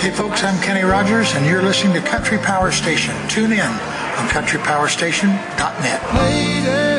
Hey folks, I'm Kenny Rogers, and you're listening to Country Power Station. Tune in on countrypowerstation.net. Lady